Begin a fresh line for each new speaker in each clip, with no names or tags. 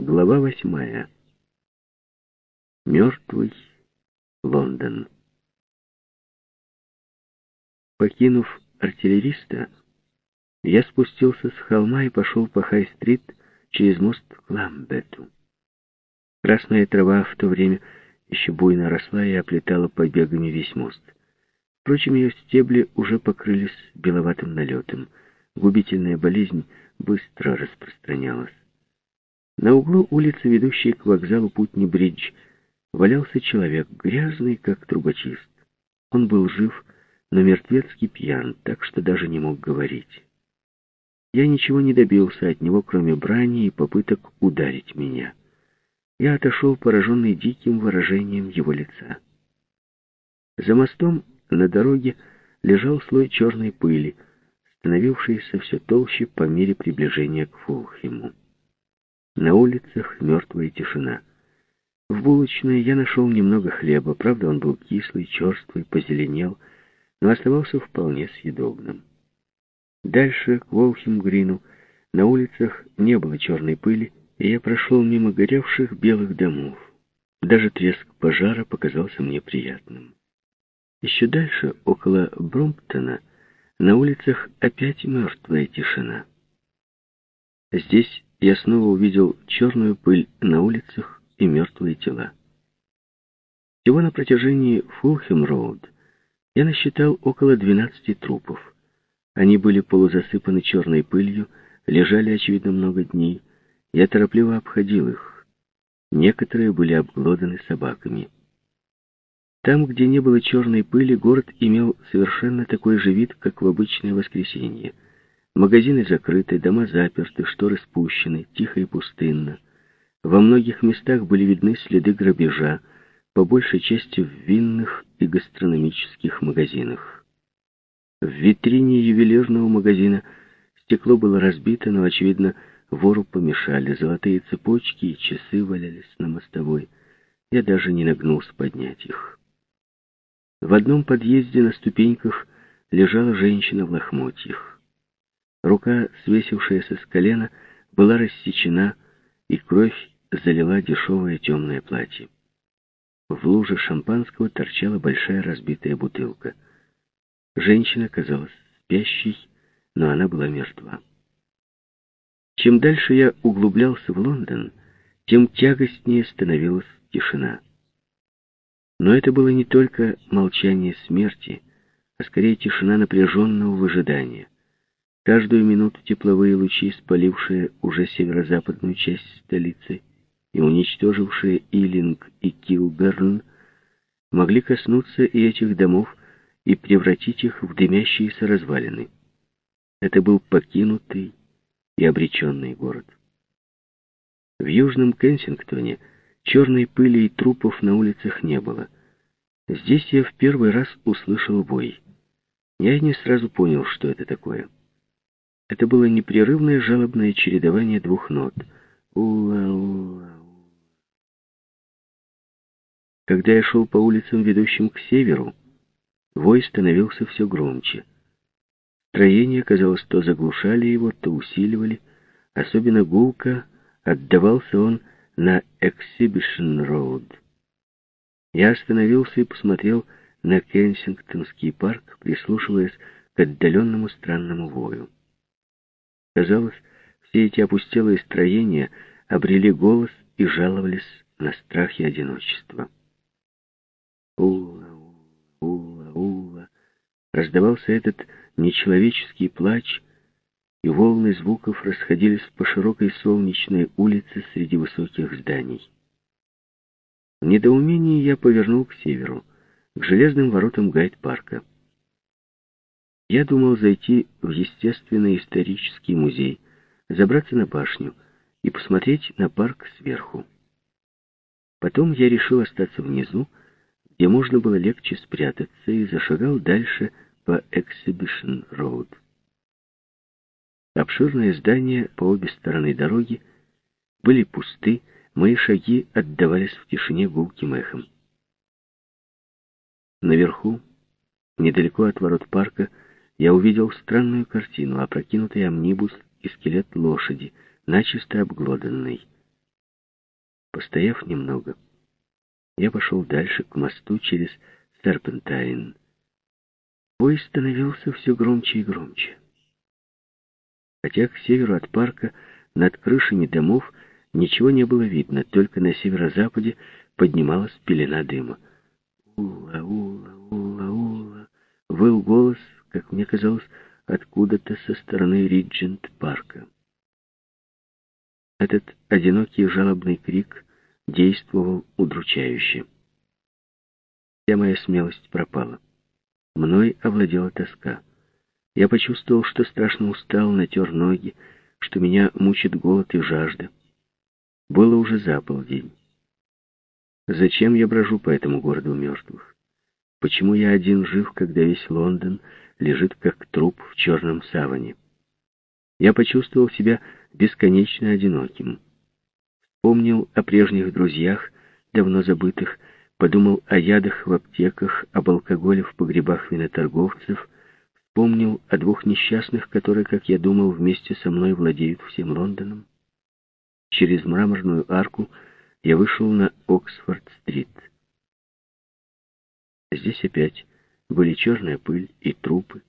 Глава восьмая. Мертвый Лондон. Покинув артиллериста, я спустился с холма и пошел по Хай-стрит через мост к Ламбету. Красная трава в то время еще буйно росла и оплетала побегами весь мост. Впрочем, ее стебли уже покрылись беловатым налетом. Губительная болезнь быстро распространялась. На углу улицы, ведущей к вокзалу Путни-Бридж, валялся человек, грязный, как трубочист. Он был жив, но мертвецкий пьян, так что даже не мог говорить. Я ничего не добился от него, кроме брани и попыток ударить меня. Я отошел, пораженный диким выражением его лица. За мостом на дороге лежал слой черной пыли, становившийся все толще по мере приближения к Фулхему. На улицах мертвая тишина. В булочной я нашел немного хлеба, правда, он был кислый, черствый, позеленел, но оставался вполне съедобным. Дальше, к Волхим-Грину, на улицах не было черной пыли, и я прошел мимо горевших белых домов. Даже треск пожара показался мне приятным. Еще дальше, около Бромптона, на улицах опять мертвая тишина. Здесь я снова увидел черную пыль на улицах и мертвые тела. Всего на протяжении Фулхем-Роуд я насчитал около 12 трупов. Они были полузасыпаны черной пылью, лежали, очевидно, много дней. Я торопливо обходил их. Некоторые были обглоданы собаками. Там, где не было черной пыли, город имел совершенно такой же вид, как в обычное воскресенье — Магазины закрыты, дома заперты, шторы спущены, тихо и пустынно. Во многих местах были видны следы грабежа, по большей части в винных и гастрономических магазинах. В витрине ювелирного магазина стекло было разбито, но, очевидно, вору помешали. Золотые цепочки и часы валялись на мостовой. Я даже не нагнулся поднять их. В одном подъезде на ступеньках лежала женщина в лохмотьях. Рука, свесившаяся с колена, была рассечена, и кровь залила дешевое темное платье. В луже шампанского торчала большая разбитая бутылка. Женщина казалась спящей, но она была мертва. Чем дальше я углублялся в Лондон, тем тягостнее становилась тишина. Но это было не только молчание смерти, а скорее тишина напряженного выжидания. Каждую минуту тепловые лучи, спалившие уже северо-западную часть столицы и уничтожившие Илинг и Килберн, могли коснуться и этих домов и превратить их в дымящиеся развалины. Это был покинутый и обреченный город. В Южном Кенсингтоне черной пыли и трупов на улицах не было. Здесь я в первый раз услышал бой. Я не сразу понял, что это такое. Это было непрерывное жалобное чередование двух нот. Когда я шел по улицам, ведущим к северу, вой становился все громче. Строения, казалось, то заглушали его, то усиливали. Особенно гулко отдавался он на Exhibition Road. Я остановился и посмотрел на Кенсингтонский парк, прислушиваясь к отдаленному странному вою. Казалось, все эти опустелые строения обрели голос и жаловались на страх и одиночество. Ула, ула, ула, раздавался этот нечеловеческий плач, и волны звуков расходились по широкой солнечной улице среди высоких зданий. В недоумении я повернул к северу, к железным воротам гайд-парка. Я думал зайти в естественно-исторический музей, забраться на башню и посмотреть на парк сверху. Потом я решил остаться внизу, где можно было легче спрятаться, и зашагал дальше по Exhibition Road. Обширные здания по обе стороны дороги были пусты, мои шаги отдавались в тишине гулким эхом. Наверху, недалеко от ворот парка, я увидел странную картину, опрокинутый амнибус и скелет лошади, начисто обглоданный. Постояв немного, я пошел дальше, к мосту через Серпентайн. Бой становился все громче и громче. Хотя к северу от парка, над крышами домов, ничего не было видно, только на северо-западе поднималась пелена дыма. «Ула, ула, ула, ула!» — выл голос, как мне казалось, откуда-то со стороны Риджент-парка. Этот одинокий жалобный крик действовал удручающе. Вся моя смелость пропала. Мной овладела тоска. Я почувствовал, что страшно устал, натер ноги, что меня мучит голод и жажда. Было уже за полдень. Зачем я брожу по этому городу мертвых? Почему я один жив, когда весь Лондон лежит как труп в черном саване? Я почувствовал себя бесконечно одиноким. Вспомнил о прежних друзьях, давно забытых, подумал о ядах в аптеках, об алкоголе в погребах виноторговцев, вспомнил о двух несчастных, которые, как я думал, вместе со мной владеют всем Лондоном. Через мраморную арку я вышел на Оксфорд-стрит. Здесь опять были черная пыль и трупы.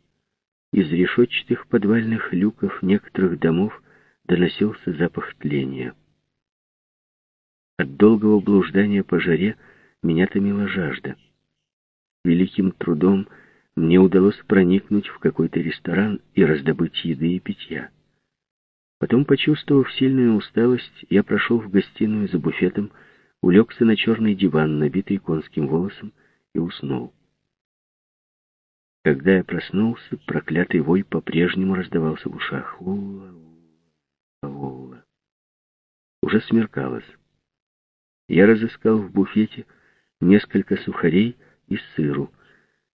Из решетчатых подвальных люков некоторых домов доносился запах тления. От долгого блуждания по жаре меня томила жажда. Великим трудом мне удалось проникнуть в какой-то ресторан и раздобыть еды и питья. Потом, почувствовав сильную усталость, я прошел в гостиную за буфетом, улегся на черный диван, набитый конским волосом, и уснул. Когда я проснулся, проклятый вой по-прежнему раздавался в ушах. Ула, ула, ула. Уже смеркалось. Я разыскал в буфете несколько сухарей и сыру.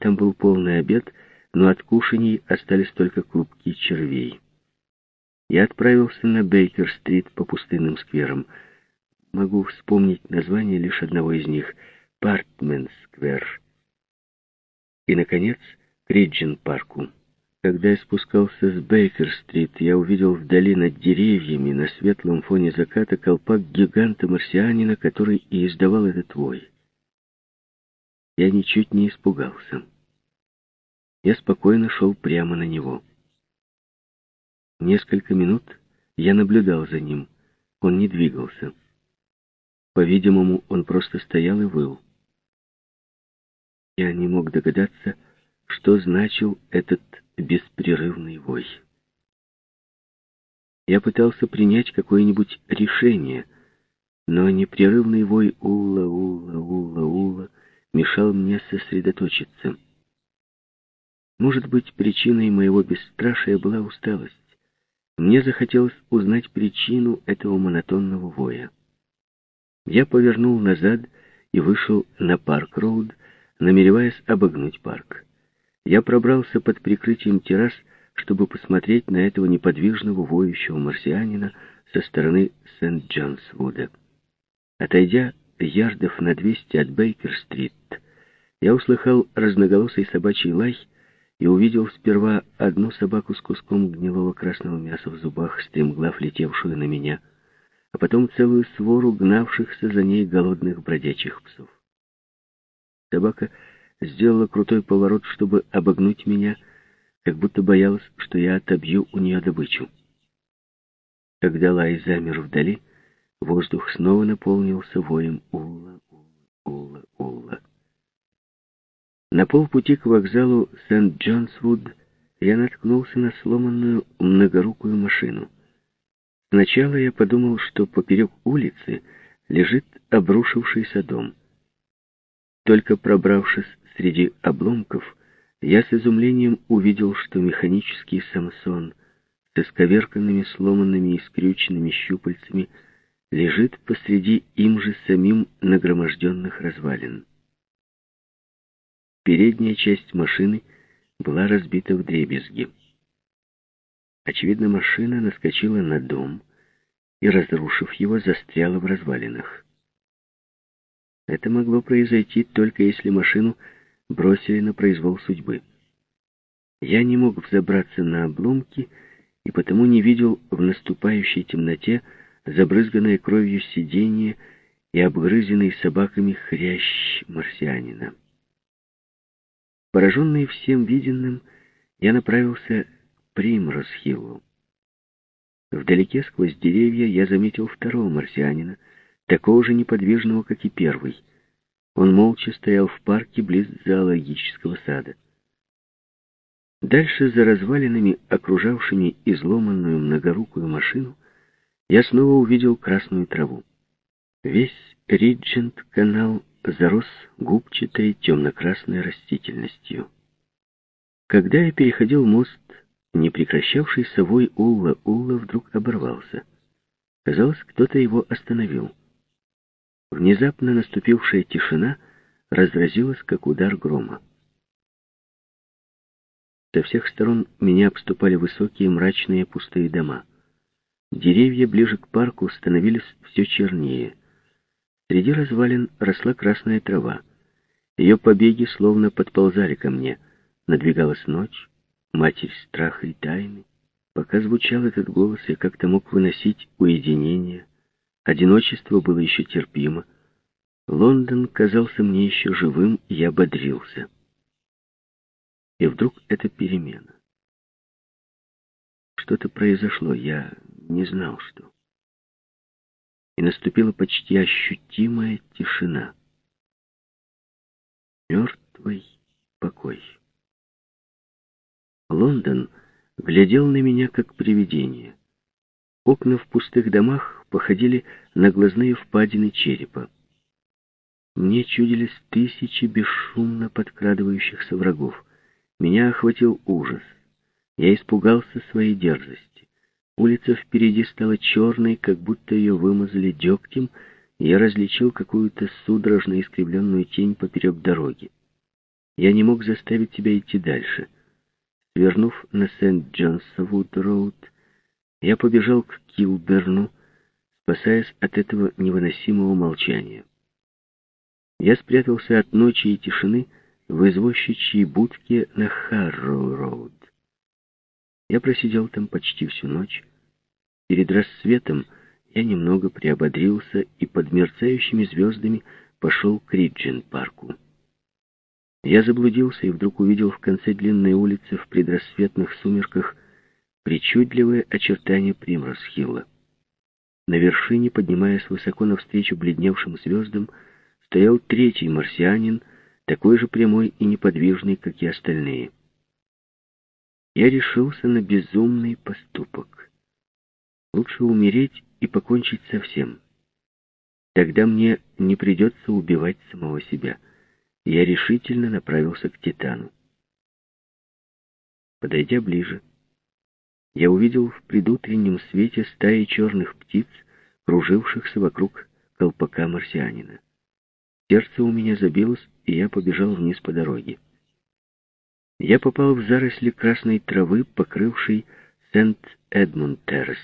Там был полный обед, но от кушаний остались только клубки червей. Я отправился на Бейкер-стрит по пустынным скверам. Могу вспомнить название лишь одного из них — Партмен-сквер. И, наконец, Риджин-парку. Когда я спускался с Бейкер-стрит, я увидел вдали над деревьями на светлом фоне заката колпак гиганта-марсианина, который и издавал этот вой. Я ничуть не испугался. Я спокойно шел прямо на него. Несколько минут я наблюдал за ним. Он не двигался. По-видимому, он просто стоял и выл. Я не мог догадаться, что значил этот беспрерывный вой. Я пытался принять какое-нибудь решение, но непрерывный вой ула-ула-ула-ула мешал мне сосредоточиться. Может быть, причиной моего бесстрашия была усталость. Мне захотелось узнать причину этого монотонного воя. Я повернул назад и вышел на Парк-Роуд, намереваясь обогнуть парк я пробрался под прикрытием террас, чтобы посмотреть на этого неподвижного воющего марсианина со стороны Сент-Джонсвуда. Отойдя ярдов на 200 от Бейкер-стрит, я услыхал разноголосый собачий лай и увидел сперва одну собаку с куском гнилого красного мяса в зубах, стремглав летевшую на меня, а потом целую свору гнавшихся за ней голодных бродячих псов. Собака сделала крутой поворот, чтобы обогнуть меня, как будто боялась, что я отобью у нее добычу. Когда лай замер вдали, воздух снова наполнился воем ула, ула, ула. На полпути к вокзалу Сент-Джонсвуд я наткнулся на сломанную многорукую машину. Сначала я подумал, что поперек улицы лежит обрушившийся дом. Только пробравшись Среди обломков я с изумлением увидел, что механический Самсон с исковерканными, сломанными и скрюченными щупальцами лежит посреди им же самим нагроможденных развалин. Передняя часть машины была разбита в дребезги. Очевидно, машина наскочила на дом и, разрушив его, застряла в развалинах. Это могло произойти только если машину бросили на произвол судьбы. Я не мог взобраться на обломки и потому не видел в наступающей темноте забрызганное кровью сиденье и обгрызенный собаками хрящ марсианина. Пораженный всем виденным, я направился к Примросхиллу. Вдалеке сквозь деревья я заметил второго марсианина, такого же неподвижного, как и первый. Он молча стоял в парке близ зоологического сада. Дальше, за развалинами, окружавшими изломанную многорукую машину, я снова увидел красную траву. Весь Риджент-канал зарос губчатой темно-красной растительностью. Когда я переходил мост, непрекращавшийся вой Улла-Улла вдруг оборвался. Казалось, кто-то его остановил. Внезапно наступившая тишина разразилась, как удар грома. Со всех сторон меня обступали высокие мрачные пустые дома. Деревья ближе к парку становились все чернее. Среди развалин росла красная трава. Ее побеги словно подползали ко мне. Надвигалась ночь, матерь страха и тайны. Пока звучал этот голос, я как-то мог выносить уединение. Одиночество было еще терпимо. Лондон казался мне еще живым, и я бодрился. И вдруг эта перемена. Что-то произошло, я не знал, что. И наступила почти ощутимая тишина. Мертвый покой. Лондон глядел на меня как привидение. Окна в пустых домах походили на глазные впадины черепа. Мне чудились тысячи бесшумно подкрадывающихся врагов. Меня охватил ужас. Я испугался своей дерзости. Улица впереди стала черной, как будто ее вымазали дегтем, и я различил какую-то судорожно искривленную тень поперек дороги. Я не мог заставить себя идти дальше — Свернув на Сент-Джонсвуд-Роуд, я побежал к Килберну, спасаясь от этого невыносимого молчания. Я спрятался от ночи и тишины в извозчичьей будке на Харроу-Роуд. Я просидел там почти всю ночь. Перед рассветом я немного приободрился и под мерцающими звездами пошел к Риджин-парку. Я заблудился и вдруг увидел в конце длинной улицы в предрассветных сумерках причудливые очертания Примросхилла. На вершине, поднимаясь высоко навстречу бледневшим звездам, стоял третий марсианин, такой же прямой и неподвижный, как и остальные. Я решился на безумный поступок. Лучше умереть и покончить со всем. Тогда мне не придется убивать самого себя — я решительно направился к Титану. Подойдя ближе, я увидел в предутреннем свете стаи черных птиц, кружившихся вокруг колпака марсианина. Сердце у меня забилось, и я побежал вниз по дороге. Я попал в заросли красной травы, покрывшей Сент-Эдмунд-Террас.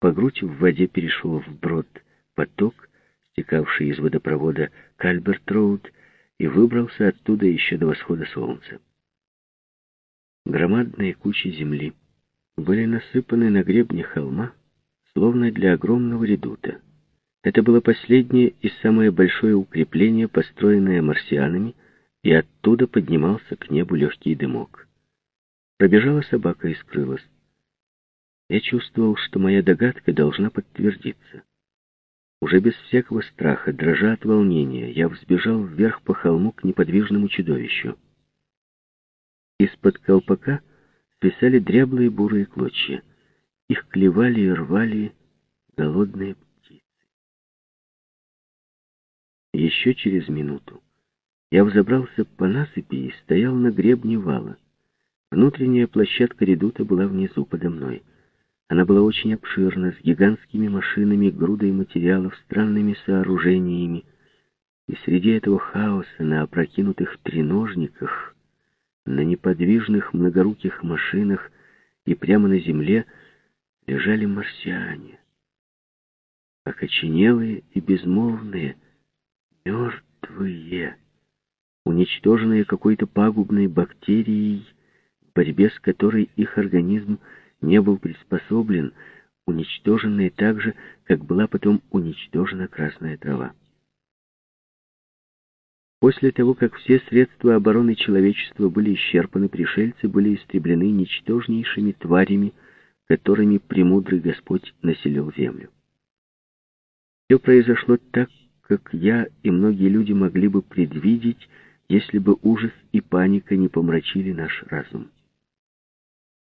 По грудь в воде перешел вброд поток, стекавший из водопровода Кальберт-Роуд, и выбрался оттуда еще до восхода солнца. Громадные кучи земли были насыпаны на гребне холма, словно для огромного редута. Это было последнее и самое большое укрепление, построенное марсианами, и оттуда поднимался к небу легкий дымок. Пробежала собака и скрылась. Я чувствовал, что моя догадка должна подтвердиться. Уже без всякого страха, дрожа от волнения, я взбежал вверх по холму к неподвижному чудовищу. Из-под колпака свисали дряблые бурые клочья. Их клевали и рвали голодные птицы. Еще через минуту я взобрался по насыпи и стоял на гребне вала. Внутренняя площадка редута была внизу подо мной — она была очень обширна, с гигантскими машинами, грудой материалов, странными сооружениями. И среди этого хаоса на опрокинутых треножниках, на неподвижных многоруких машинах и прямо на земле лежали марсиане. Окоченелые и безмолвные, мертвые, уничтоженные какой-то пагубной бактерией, в борьбе с которой их организм не был приспособлен, уничтоженные так же, как была потом уничтожена красная трава. После того, как все средства обороны человечества были исчерпаны, пришельцы были истреблены ничтожнейшими тварями, которыми премудрый Господь населил землю. Все произошло так, как я и многие люди могли бы предвидеть, если бы ужас и паника не помрачили наш разум.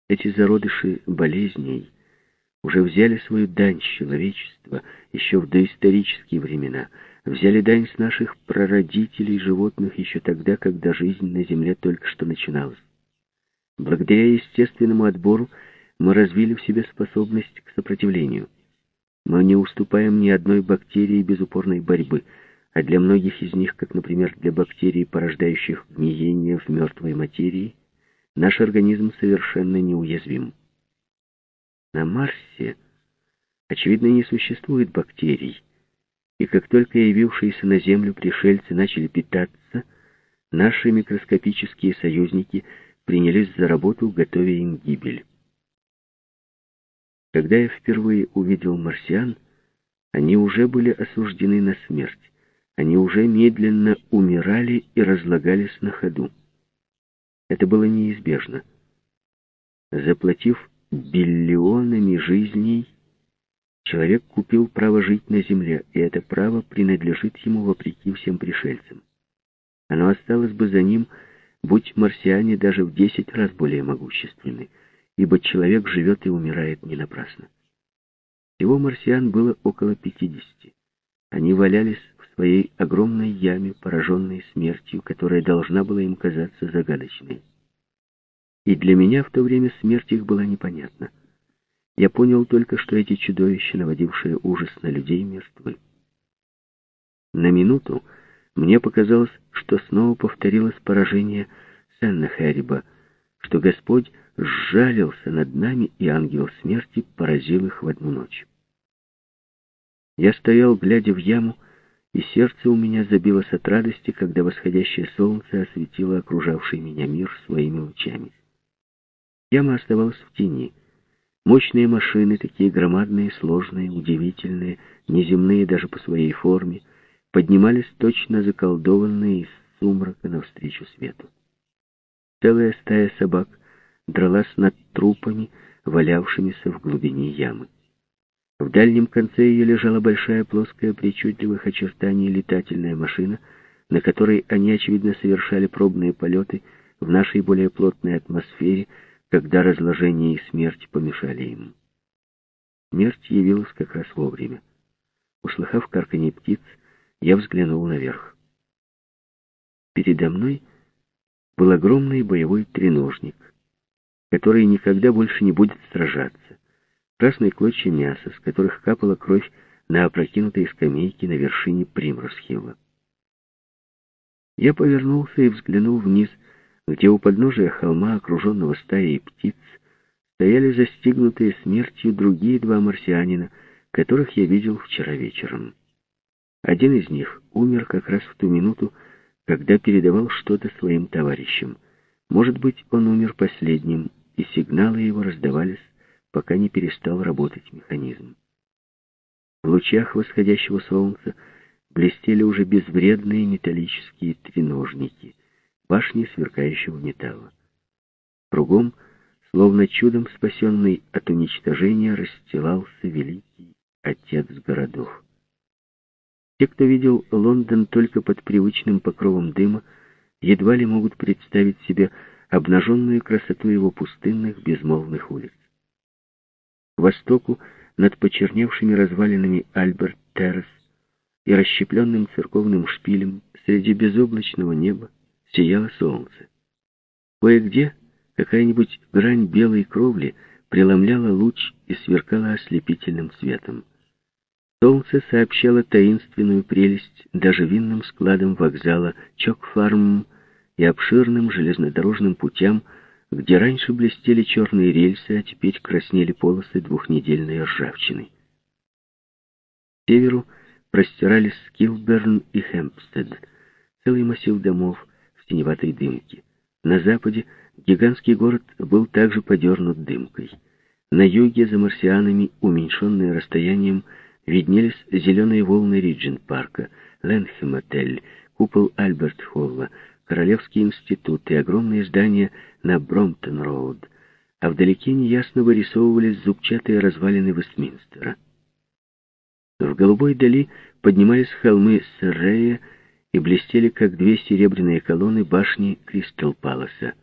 Эти зародыши болезней уже взяли свою дань с человечества еще в доисторические времена, взяли дань с наших прародителей животных еще тогда, когда жизнь на Земле только что начиналась. Благодаря естественному отбору мы развили в себе способность к сопротивлению. Мы не уступаем ни одной бактерии без упорной борьбы, а для многих из них, как, например, для бактерий, порождающих гниение в мертвой материи, наш организм совершенно неуязвим. На Марсе, очевидно, не существует бактерий, и как только явившиеся на Землю пришельцы начали питаться, наши микроскопические союзники принялись за работу, готовя им гибель. Когда я впервые увидел марсиан, они уже были осуждены на смерть. Они уже медленно умирали и разлагались на ходу. Это было неизбежно. Заплатив биллионами жизней, человек купил право жить на земле, и это право принадлежит ему вопреки всем пришельцам. Оно осталось бы за ним, будь марсиане даже в десять раз более могущественны ибо человек живет и умирает не напрасно. Всего марсиан было около пятидесяти. Они валялись в своей огромной яме, пораженной смертью, которая должна была им казаться загадочной. И для меня в то время смерть их была непонятна. Я понял только, что эти чудовища, наводившие ужас на людей, мертвы. На минуту мне показалось, что снова повторилось поражение Сеннахериба, что Господь сжалился над нами, и ангел смерти поразил их в одну ночь. Я стоял, глядя в яму, и сердце у меня забилось от радости, когда восходящее солнце осветило окружавший меня мир своими лучами. Яма оставалась в тени. Мощные машины, такие громадные, сложные, удивительные, неземные даже по своей форме, поднимались точно заколдованные из сумрака навстречу свету. Целая стая собак дралась над трупами, валявшимися в глубине ямы. В дальнем конце ее лежала большая плоская причудливых очертаний летательная машина, на которой они, очевидно, совершали пробные полеты в нашей более плотной атмосфере, когда разложение и смерть помешали им. Смерть явилась как раз вовремя. Услыхав карканье птиц, я взглянул наверх. Передо мной был огромный боевой треножник, который никогда больше не будет сражаться. Красные клочья мяса, с которых капала кровь на опрокинутой скамейке на вершине Примросхилла. Я повернулся и взглянул вниз, где у подножия холма, окруженного стаей птиц, стояли застигнутые смертью другие два марсианина, которых я видел вчера вечером. Один из них умер как раз в ту минуту, когда передавал что-то своим товарищам. Может быть, он умер последним, и сигналы его раздавались, пока не перестал работать механизм. В лучах восходящего солнца блестели уже безвредные металлические треножники, башни сверкающего металла. Кругом, словно чудом спасенный от уничтожения, расстилался великий отец городов. Те, кто видел Лондон только под привычным покровом дыма, едва ли могут представить себе обнаженную красоту его пустынных безмолвных улиц. К востоку, над почерневшими развалинами Альберт-Террас и расщепленным церковным шпилем среди безоблачного неба сияло солнце. Кое-где какая-нибудь грань белой кровли преломляла луч и сверкала ослепительным светом. Солнце сообщало таинственную прелесть даже винным складам вокзала Чокфарм и обширным железнодорожным путям, где раньше блестели черные рельсы, а теперь краснели полосы двухнедельной ржавчины. К северу простирались Килберн и Хэмпстед, целый массив домов в синеватой дымке. На западе гигантский город был также подернут дымкой. На юге за марсианами, уменьшенные расстоянием, виднелись зеленые волны Риджент-парка, Ленгхем-отель, купол Альберт-Холла, Королевский институт и огромные здания на Бромптон-роуд, а вдалеке неясно вырисовывались зубчатые развалины Вестминстера. В голубой дали поднимались холмы Серрея и блестели, как две серебряные колонны башни Кристал-Паласа.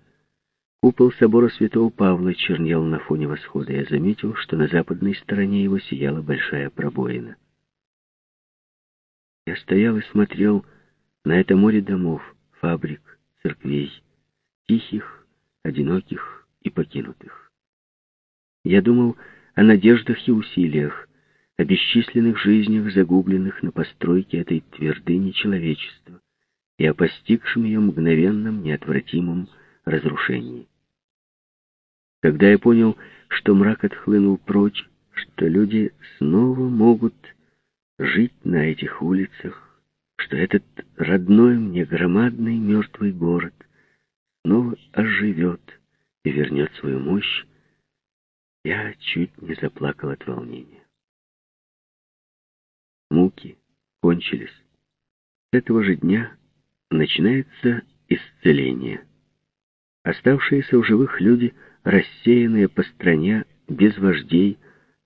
Купол собора святого Павла чернел на фоне восхода. Я заметил, что на западной стороне его сияла большая пробоина. Я стоял и смотрел на это море домов, фабрик, церквей, тихих, одиноких и покинутых. Я думал о надеждах и усилиях, о бесчисленных жизнях, загубленных на постройке этой твердыни человечества, и о постигшем ее мгновенном, неотвратимом разрушении. Когда я понял, что мрак отхлынул прочь, что люди снова могут жить на этих улицах, что этот родной мне громадный мертвый город снова оживет и вернет свою мощь, я чуть не заплакал от волнения. Муки кончились. С этого же дня начинается исцеление. Оставшиеся у живых люди, рассеянные по стране, без вождей,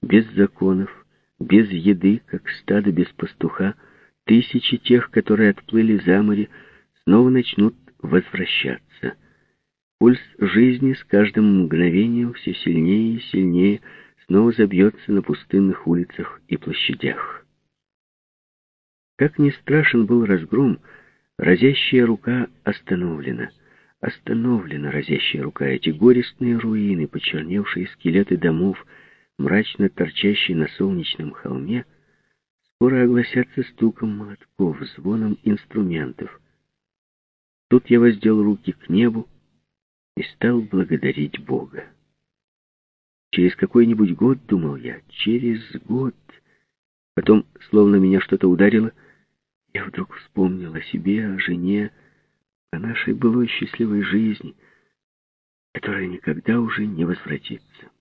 без законов, без еды, как стадо без пастуха, Тысячи тех, которые отплыли за море, снова начнут возвращаться. Пульс жизни с каждым мгновением все сильнее и сильнее снова забьется на пустынных улицах и площадях. Как ни страшен был разгром, разящая рука остановлена. Остановлена разящая рука. Эти горестные руины, почерневшие скелеты домов, мрачно торчащие на солнечном холме — скоро огласятся стуком молотков, звоном инструментов. Тут я воздел руки к небу и стал благодарить Бога. Через какой-нибудь год, думал я, через год. Потом, словно меня что-то ударило, я вдруг вспомнил о себе, о жене, о нашей былой счастливой жизни, которая никогда уже не возвратится.